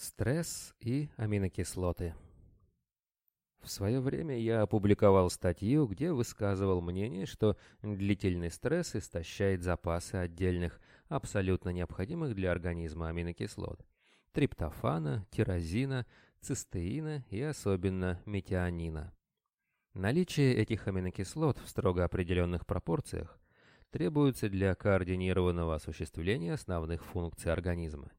Стресс и аминокислоты. В свое время я опубликовал статью, где высказывал мнение, что длительный стресс истощает запасы отдельных, абсолютно необходимых для организма аминокислот – триптофана, тирозина, цистеина и особенно метионина. Наличие этих аминокислот в строго определенных пропорциях требуется для координированного осуществления основных функций организма.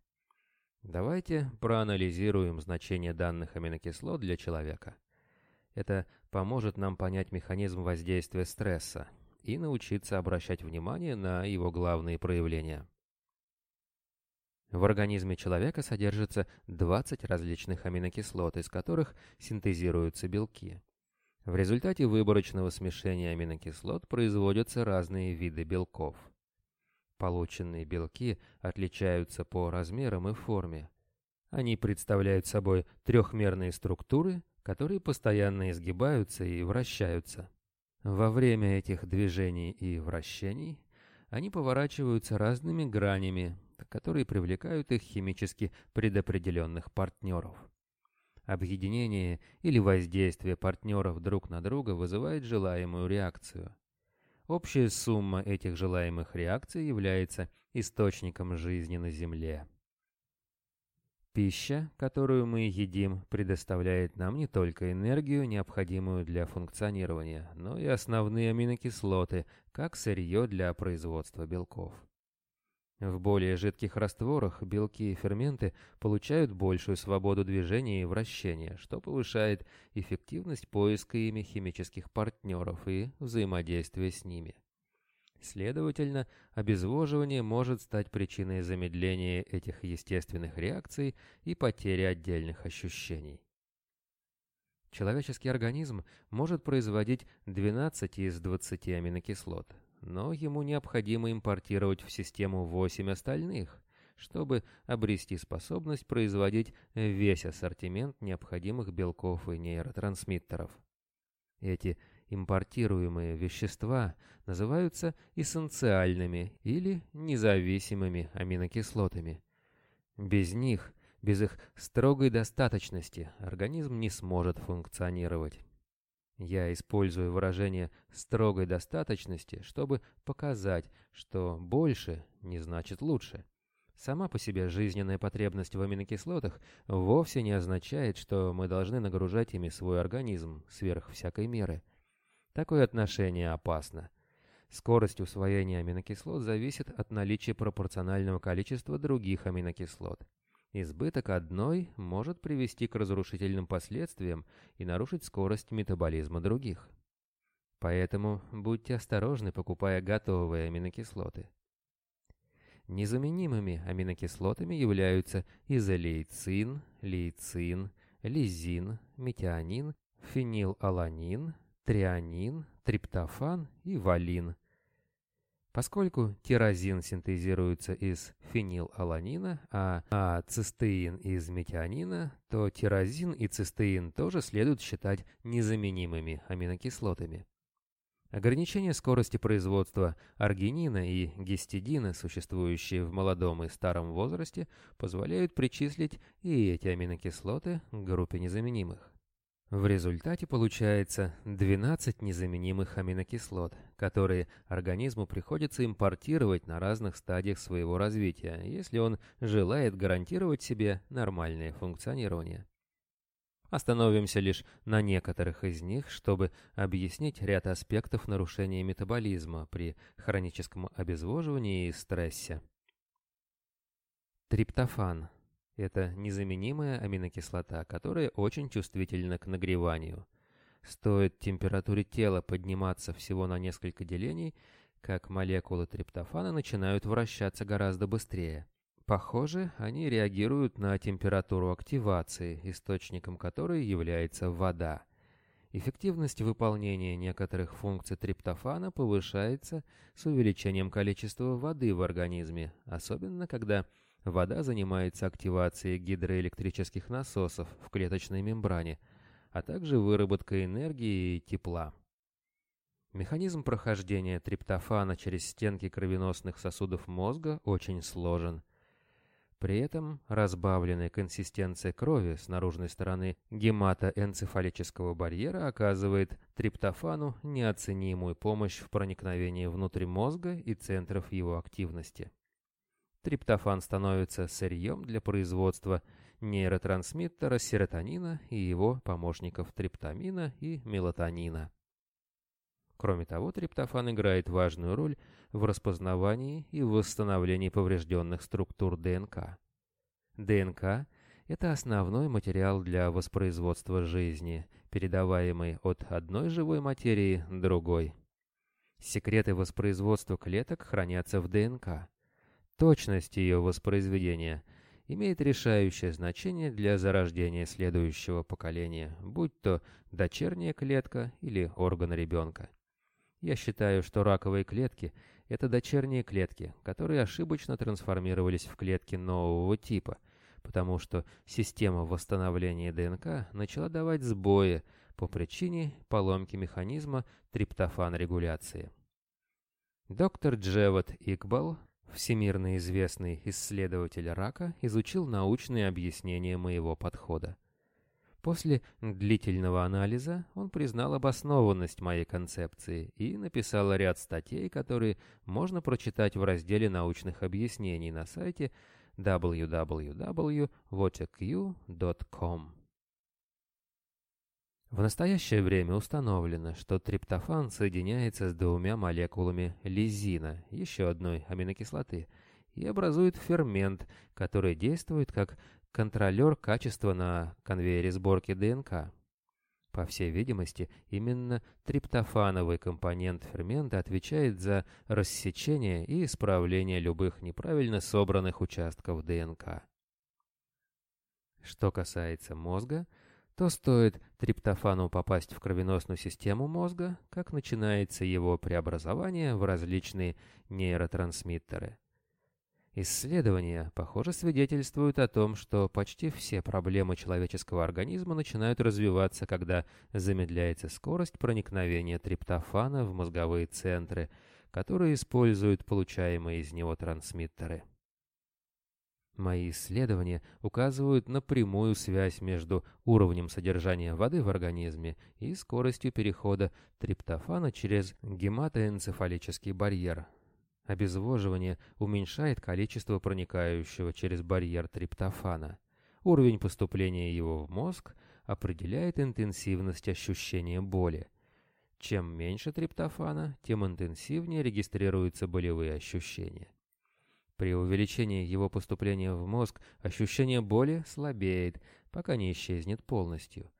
Давайте проанализируем значение данных аминокислот для человека. Это поможет нам понять механизм воздействия стресса и научиться обращать внимание на его главные проявления. В организме человека содержится 20 различных аминокислот, из которых синтезируются белки. В результате выборочного смешения аминокислот производятся разные виды белков. Полученные белки отличаются по размерам и форме. Они представляют собой трехмерные структуры, которые постоянно изгибаются и вращаются. Во время этих движений и вращений они поворачиваются разными гранями, которые привлекают их химически предопределенных партнеров. Объединение или воздействие партнеров друг на друга вызывает желаемую реакцию. Общая сумма этих желаемых реакций является источником жизни на Земле. Пища, которую мы едим, предоставляет нам не только энергию, необходимую для функционирования, но и основные аминокислоты, как сырье для производства белков. В более жидких растворах белки и ферменты получают большую свободу движения и вращения, что повышает эффективность поиска ими химических партнеров и взаимодействия с ними. Следовательно, обезвоживание может стать причиной замедления этих естественных реакций и потери отдельных ощущений. Человеческий организм может производить 12 из 20 аминокислот, но ему необходимо импортировать в систему 8 остальных, чтобы обрести способность производить весь ассортимент необходимых белков и нейротрансмиттеров. Эти импортируемые вещества называются эссенциальными или независимыми аминокислотами. Без них, без их строгой достаточности, организм не сможет функционировать. Я использую выражение «строгой достаточности», чтобы показать, что «больше» не значит «лучше». Сама по себе жизненная потребность в аминокислотах вовсе не означает, что мы должны нагружать ими свой организм сверх всякой меры. Такое отношение опасно. Скорость усвоения аминокислот зависит от наличия пропорционального количества других аминокислот. Избыток одной может привести к разрушительным последствиям и нарушить скорость метаболизма других. Поэтому будьте осторожны, покупая готовые аминокислоты. Незаменимыми аминокислотами являются изолейцин, лейцин, лизин, метионин, фенилаланин, трианин, триптофан и валин. Поскольку тирозин синтезируется из фенилаланина, а, а цистеин из метионина, то тирозин и цистеин тоже следует считать незаменимыми аминокислотами. Ограничение скорости производства аргинина и гистидина, существующие в молодом и старом возрасте, позволяют причислить и эти аминокислоты к группе незаменимых. В результате получается 12 незаменимых аминокислот, которые организму приходится импортировать на разных стадиях своего развития, если он желает гарантировать себе нормальное функционирование. Остановимся лишь на некоторых из них, чтобы объяснить ряд аспектов нарушения метаболизма при хроническом обезвоживании и стрессе. Триптофан это незаменимая аминокислота, которая очень чувствительна к нагреванию. Стоит температуре тела подниматься всего на несколько делений, как молекулы триптофана начинают вращаться гораздо быстрее. Похоже, они реагируют на температуру активации, источником которой является вода. Эффективность выполнения некоторых функций триптофана повышается с увеличением количества воды в организме, особенно когда Вода занимается активацией гидроэлектрических насосов в клеточной мембране, а также выработкой энергии и тепла. Механизм прохождения триптофана через стенки кровеносных сосудов мозга очень сложен. При этом разбавленная консистенция крови с наружной стороны гематоэнцефалического барьера оказывает триптофану неоценимую помощь в проникновении внутрь мозга и центров его активности. Триптофан становится сырьем для производства нейротрансмиттера серотонина и его помощников триптамина и мелатонина. Кроме того, триптофан играет важную роль в распознавании и восстановлении поврежденных структур ДНК. ДНК – это основной материал для воспроизводства жизни, передаваемый от одной живой материи другой. Секреты воспроизводства клеток хранятся в ДНК. Точность ее воспроизведения имеет решающее значение для зарождения следующего поколения, будь то дочерняя клетка или орган ребенка. Я считаю, что раковые клетки – это дочерние клетки, которые ошибочно трансформировались в клетки нового типа, потому что система восстановления ДНК начала давать сбои по причине поломки механизма триптофан-регуляции. Доктор Джеват Икбал, всемирно известный исследователь рака, изучил научные объяснения моего подхода. После длительного анализа он признал обоснованность моей концепции и написал ряд статей, которые можно прочитать в разделе научных объяснений на сайте www.watchaq.com. В настоящее время установлено, что триптофан соединяется с двумя молекулами лизина, еще одной аминокислоты, и образует фермент, который действует как контролер качества на конвейере сборки ДНК. По всей видимости, именно триптофановый компонент фермента отвечает за рассечение и исправление любых неправильно собранных участков ДНК. Что касается мозга, то стоит триптофану попасть в кровеносную систему мозга, как начинается его преобразование в различные нейротрансмиттеры. Исследования, похоже, свидетельствуют о том, что почти все проблемы человеческого организма начинают развиваться, когда замедляется скорость проникновения триптофана в мозговые центры, которые используют получаемые из него трансмиттеры. Мои исследования указывают на прямую связь между уровнем содержания воды в организме и скоростью перехода триптофана через гематоэнцефалический барьер, Обезвоживание уменьшает количество проникающего через барьер триптофана. Уровень поступления его в мозг определяет интенсивность ощущения боли. Чем меньше триптофана, тем интенсивнее регистрируются болевые ощущения. При увеличении его поступления в мозг ощущение боли слабеет, пока не исчезнет полностью.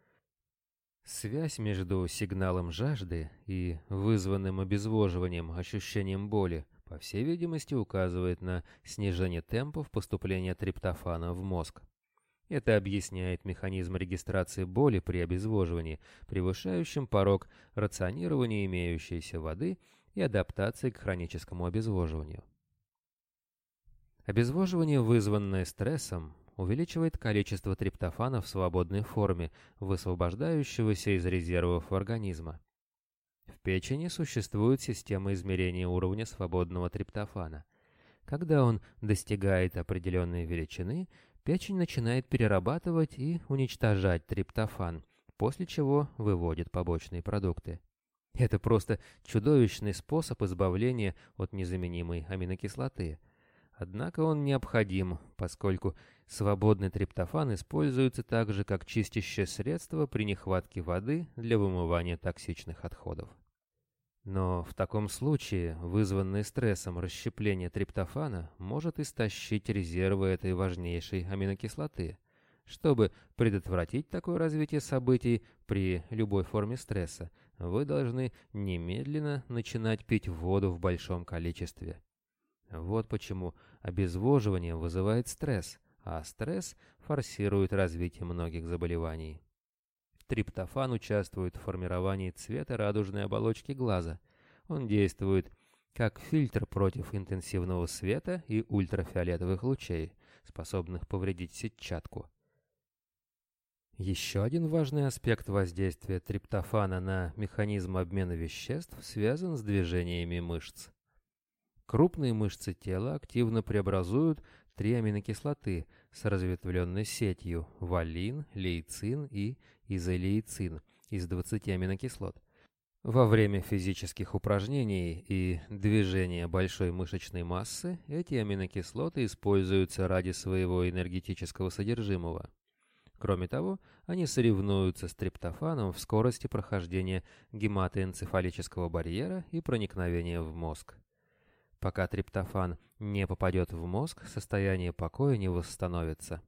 Связь между сигналом жажды и вызванным обезвоживанием ощущением боли по всей видимости, указывает на снижение темпов поступления триптофана в мозг. Это объясняет механизм регистрации боли при обезвоживании, превышающим порог рационирования имеющейся воды и адаптации к хроническому обезвоживанию. Обезвоживание, вызванное стрессом, увеличивает количество триптофана в свободной форме, высвобождающегося из резервов организма. В печени существует система измерения уровня свободного триптофана. Когда он достигает определенной величины, печень начинает перерабатывать и уничтожать триптофан, после чего выводит побочные продукты. Это просто чудовищный способ избавления от незаменимой аминокислоты. Однако он необходим, поскольку свободный триптофан используется также как чистящее средство при нехватке воды для вымывания токсичных отходов. Но в таком случае вызванное стрессом расщепление триптофана может истощить резервы этой важнейшей аминокислоты. Чтобы предотвратить такое развитие событий при любой форме стресса, вы должны немедленно начинать пить воду в большом количестве. Вот почему обезвоживание вызывает стресс, а стресс форсирует развитие многих заболеваний. Триптофан участвует в формировании цвета радужной оболочки глаза. Он действует как фильтр против интенсивного света и ультрафиолетовых лучей, способных повредить сетчатку. Еще один важный аспект воздействия триптофана на механизм обмена веществ связан с движениями мышц. Крупные мышцы тела активно преобразуют три аминокислоты с разветвленной сетью валин, лейцин и изолейцин из 20 аминокислот. Во время физических упражнений и движения большой мышечной массы эти аминокислоты используются ради своего энергетического содержимого. Кроме того, они соревнуются с триптофаном в скорости прохождения гематоэнцефалического барьера и проникновения в мозг. Пока триптофан не попадет в мозг, состояние покоя не восстановится.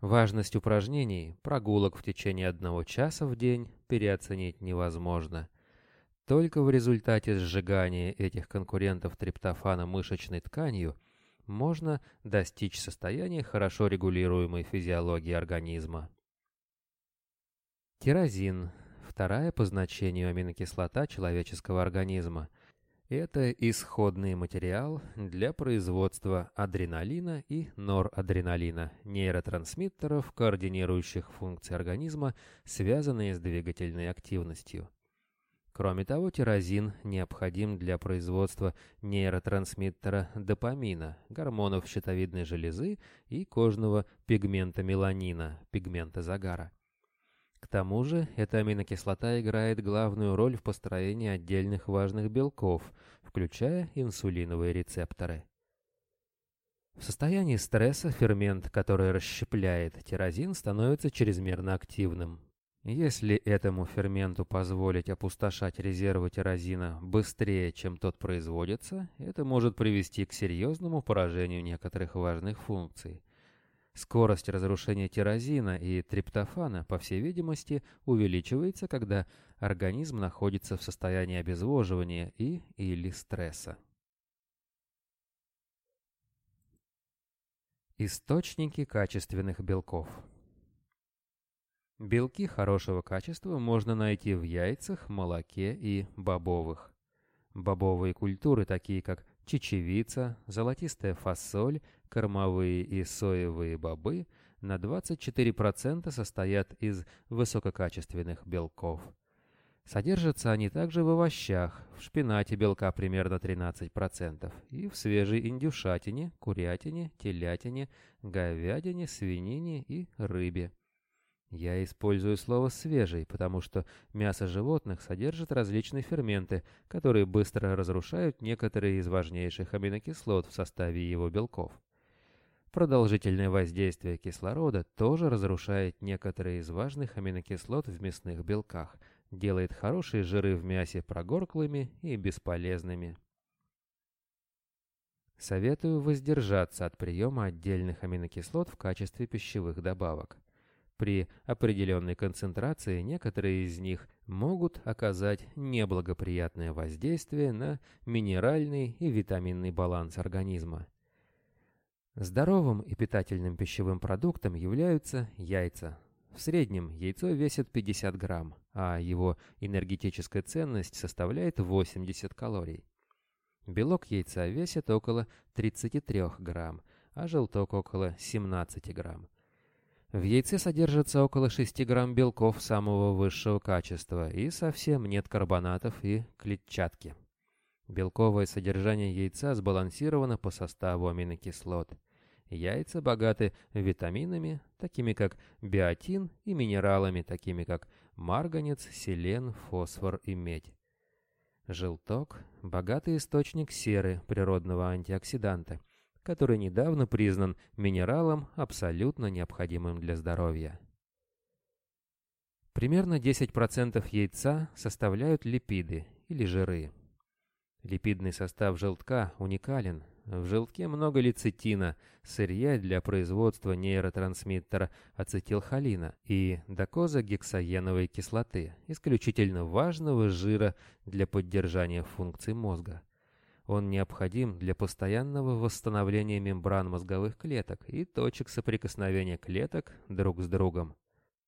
Важность упражнений, прогулок в течение одного часа в день переоценить невозможно. Только в результате сжигания этих конкурентов триптофана мышечной тканью – можно достичь состояния хорошо регулируемой физиологии организма. Тирозин – вторая по значению аминокислота человеческого организма. Это исходный материал для производства адреналина и норадреналина, нейротрансмиттеров, координирующих функции организма, связанные с двигательной активностью. Кроме того, тирозин необходим для производства нейротрансмиттера допамина, гормонов щитовидной железы и кожного пигмента меланина, пигмента загара. К тому же, эта аминокислота играет главную роль в построении отдельных важных белков, включая инсулиновые рецепторы. В состоянии стресса фермент, который расщепляет тирозин, становится чрезмерно активным. Если этому ферменту позволить опустошать резервы тирозина быстрее, чем тот производится, это может привести к серьезному поражению некоторых важных функций. Скорость разрушения тирозина и триптофана, по всей видимости, увеличивается, когда организм находится в состоянии обезвоживания и или стресса. Источники качественных белков – Белки хорошего качества можно найти в яйцах, молоке и бобовых. Бобовые культуры, такие как чечевица, золотистая фасоль, кормовые и соевые бобы, на 24% состоят из высококачественных белков. Содержатся они также в овощах, в шпинате белка примерно 13% и в свежей индюшатине, курятине, телятине, говядине, свинине и рыбе. Я использую слово «свежий», потому что мясо животных содержит различные ферменты, которые быстро разрушают некоторые из важнейших аминокислот в составе его белков. Продолжительное воздействие кислорода тоже разрушает некоторые из важных аминокислот в мясных белках, делает хорошие жиры в мясе прогорклыми и бесполезными. Советую воздержаться от приема отдельных аминокислот в качестве пищевых добавок. При определенной концентрации некоторые из них могут оказать неблагоприятное воздействие на минеральный и витаминный баланс организма. Здоровым и питательным пищевым продуктом являются яйца. В среднем яйцо весит 50 грамм, а его энергетическая ценность составляет 80 калорий. Белок яйца весит около 33 грамм, а желток около 17 грамм. В яйце содержится около 6 грамм белков самого высшего качества и совсем нет карбонатов и клетчатки. Белковое содержание яйца сбалансировано по составу аминокислот. Яйца богаты витаминами, такими как биотин, и минералами, такими как марганец, селен, фосфор и медь. Желток – богатый источник серы, природного антиоксиданта – который недавно признан минералом, абсолютно необходимым для здоровья. Примерно 10% яйца составляют липиды или жиры. Липидный состав желтка уникален. В желтке много лецитина, сырья для производства нейротрансмиттера ацетилхолина и докозагексаеновой кислоты, исключительно важного жира для поддержания функций мозга. Он необходим для постоянного восстановления мембран мозговых клеток и точек соприкосновения клеток друг с другом.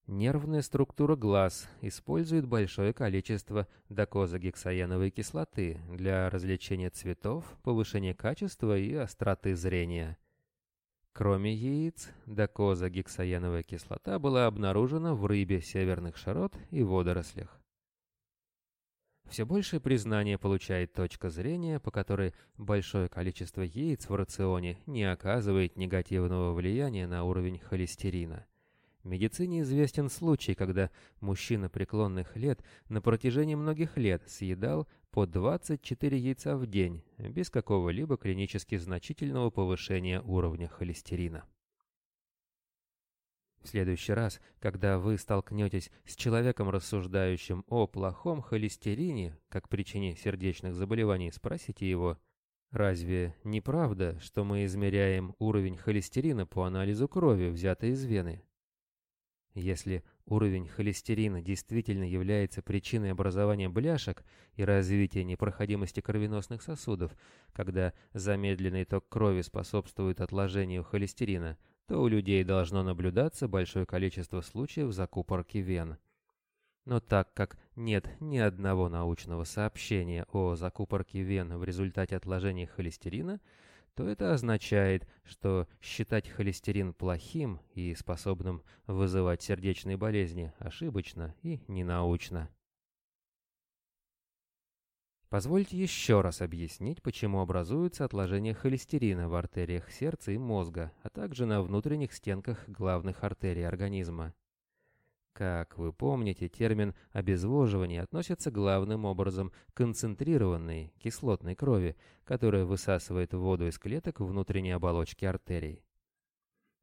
Нервная структура глаз использует большое количество докозагексаеновой кислоты для развлечения цветов, повышения качества и остроты зрения. Кроме яиц, докозагексаеновая кислота была обнаружена в рыбе северных широт и водорослях. Все большее признание получает точка зрения, по которой большое количество яиц в рационе не оказывает негативного влияния на уровень холестерина. В медицине известен случай, когда мужчина преклонных лет на протяжении многих лет съедал по 24 яйца в день без какого-либо клинически значительного повышения уровня холестерина. В следующий раз, когда вы столкнетесь с человеком, рассуждающим о плохом холестерине как причине сердечных заболеваний, спросите его, разве не правда, что мы измеряем уровень холестерина по анализу крови, взятой из вены? Если уровень холестерина действительно является причиной образования бляшек и развития непроходимости кровеносных сосудов, когда замедленный ток крови способствует отложению холестерина, то у людей должно наблюдаться большое количество случаев закупорки вен. Но так как нет ни одного научного сообщения о закупорке вен в результате отложения холестерина, то это означает, что считать холестерин плохим и способным вызывать сердечные болезни ошибочно и ненаучно. Позвольте еще раз объяснить, почему образуются отложения холестерина в артериях сердца и мозга, а также на внутренних стенках главных артерий организма. Как вы помните, термин «обезвоживание» относится главным образом к концентрированной кислотной крови, которая высасывает воду из клеток внутренней оболочки артерий.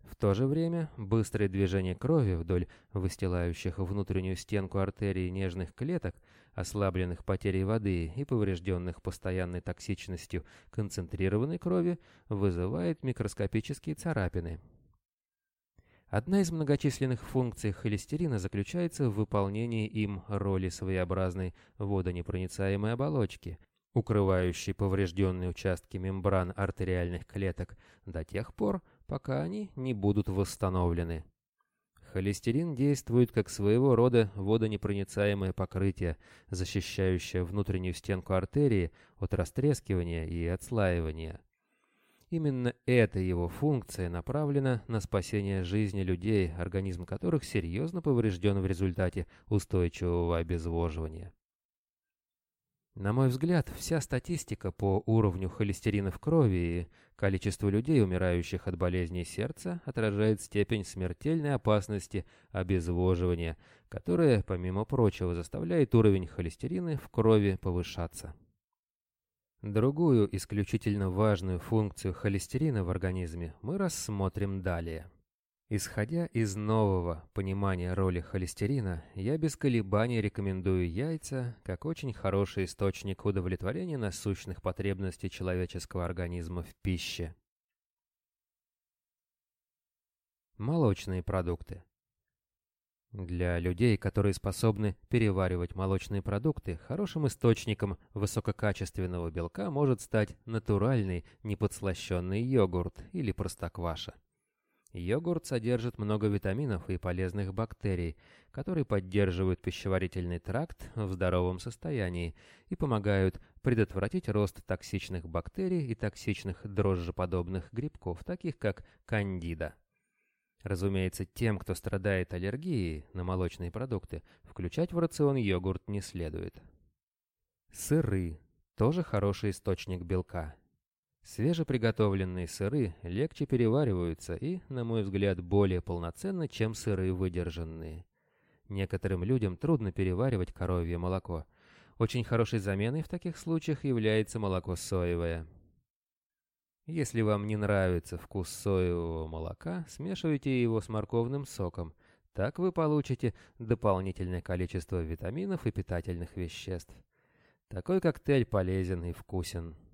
В то же время быстрое движение крови вдоль выстилающих внутреннюю стенку артерий нежных клеток – ослабленных потерей воды и поврежденных постоянной токсичностью концентрированной крови, вызывает микроскопические царапины. Одна из многочисленных функций холестерина заключается в выполнении им роли своеобразной водонепроницаемой оболочки, укрывающей поврежденные участки мембран артериальных клеток до тех пор, пока они не будут восстановлены. Холестерин действует как своего рода водонепроницаемое покрытие, защищающее внутреннюю стенку артерии от растрескивания и отслаивания. Именно эта его функция направлена на спасение жизни людей, организм которых серьезно поврежден в результате устойчивого обезвоживания. На мой взгляд, вся статистика по уровню холестерина в крови и количеству людей, умирающих от болезней сердца, отражает степень смертельной опасности обезвоживания, которая, помимо прочего, заставляет уровень холестерина в крови повышаться. Другую исключительно важную функцию холестерина в организме мы рассмотрим далее. Исходя из нового понимания роли холестерина, я без колебаний рекомендую яйца как очень хороший источник удовлетворения насущных потребностей человеческого организма в пище. Молочные продукты. Для людей, которые способны переваривать молочные продукты, хорошим источником высококачественного белка может стать натуральный неподслащенный йогурт или простокваша. Йогурт содержит много витаминов и полезных бактерий, которые поддерживают пищеварительный тракт в здоровом состоянии и помогают предотвратить рост токсичных бактерий и токсичных дрожжеподобных грибков, таких как кандида. Разумеется, тем, кто страдает аллергией на молочные продукты, включать в рацион йогурт не следует. Сыры – тоже хороший источник белка. Свежеприготовленные сыры легче перевариваются и, на мой взгляд, более полноценны, чем сыры выдержанные. Некоторым людям трудно переваривать коровье молоко. Очень хорошей заменой в таких случаях является молоко соевое. Если вам не нравится вкус соевого молока, смешивайте его с морковным соком. Так вы получите дополнительное количество витаминов и питательных веществ. Такой коктейль полезен и вкусен.